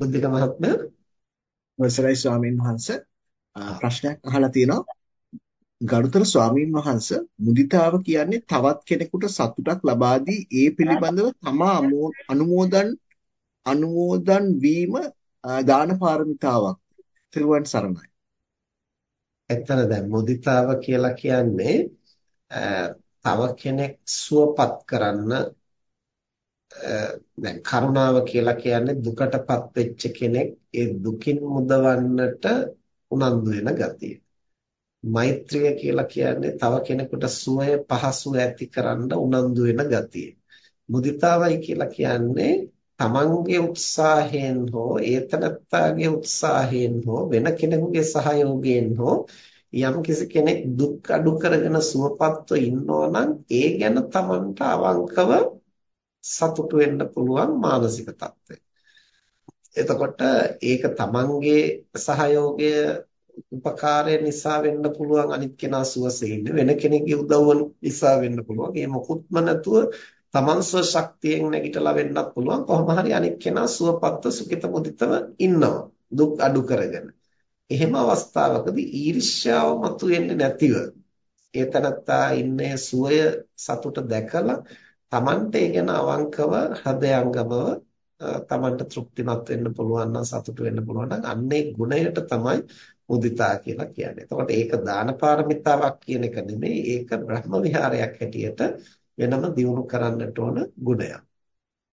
බුද්ධික මහත්මයා අවසරයි ස්වාමීන් වහන්සේ ප්‍රශ්නයක් අහලා තියෙනවා ගරුතර ස්වාමීන් වහන්සේ මුදිතාව කියන්නේ තවත් කෙනෙකුට සතුටක් ලබා දී ඒ පිළිබඳව තමා අනුමෝදන් අනුමෝදන් වීම දාන පාරමිතාවක්. ත්‍රිවන් සරණයි. එතන දැන් මුදිතාව කියලා කියන්නේ තව කෙනෙක් සුවපත් කරන්න දැන් කරුණාව කියලා කියන්නේ දුකටපත් වෙච්ච කෙනෙක් ඒ දුකින් මුදවන්නට උනන්දු වෙන ගතිය. මෛත්‍රිය කියලා කියන්නේ තව කෙනෙකුට සුවය පහසුව ඇතිකරන්න උනන්දු වෙන ගතිය. මුදිතාවයි කියලා කියන්නේ තමන්ගේ උත්සාහයෙන් හෝ ඒතනත්තාගේ උත්සාහයෙන් හෝ වෙන කෙනෙකුගේ සහයෝගයෙන් හෝ යම් කිසි කෙනෙක් දුක් අඩු කරගෙන සුවපත්ව ඉන්නවා නම් ඒ ගැන තමන්ට අවංකව සතුටු වෙන්න පුළුවන් මානසික තත්ත්වය. එතකොට ඒක තමන්ගේ සහයෝගය උපකාරය නිසා වෙන්න පුළුවන් අනිත් කෙනා සුවසේ ඉන්න වෙන කෙනෙක්ගේ උදව්ව නිසා වෙන්න පුළුවන්. ඒ මොකුත්ම නැතුව තමන් ස්ව ශක්තියෙන් නැගිටලා වෙන්නත් පුළුවන්. කොහොම හරි අනිත් කෙනා සුවපත්ව සුඛිත මුදිතව ඉන්නවා. දුක් අඩු කරගෙන. එහෙම අවස්ථාවකදී ඊර්ෂ්‍යාව මතුවෙන්නේ නැතිව ඒ තනත්තා ඉන්නේ සුවය සතුට දැකලා Tamante ගැන අවංකව හදයංගමව Tamante තෘප්තිමත් වෙන්න පුළුවන් නම් සතුටු වෙන්න පුළුවන් නම් අන්නේ ගුණයට තමයි මුදිතා කියලා කියන්නේ. එතකොට ඒක දාන පාරමිතාවක් කියන එක නෙමෙයි ඒක බ්‍රහ්ම විහාරයක් හැටියට වෙනම දියුණු කරන්නට ඕන ගුණයක්.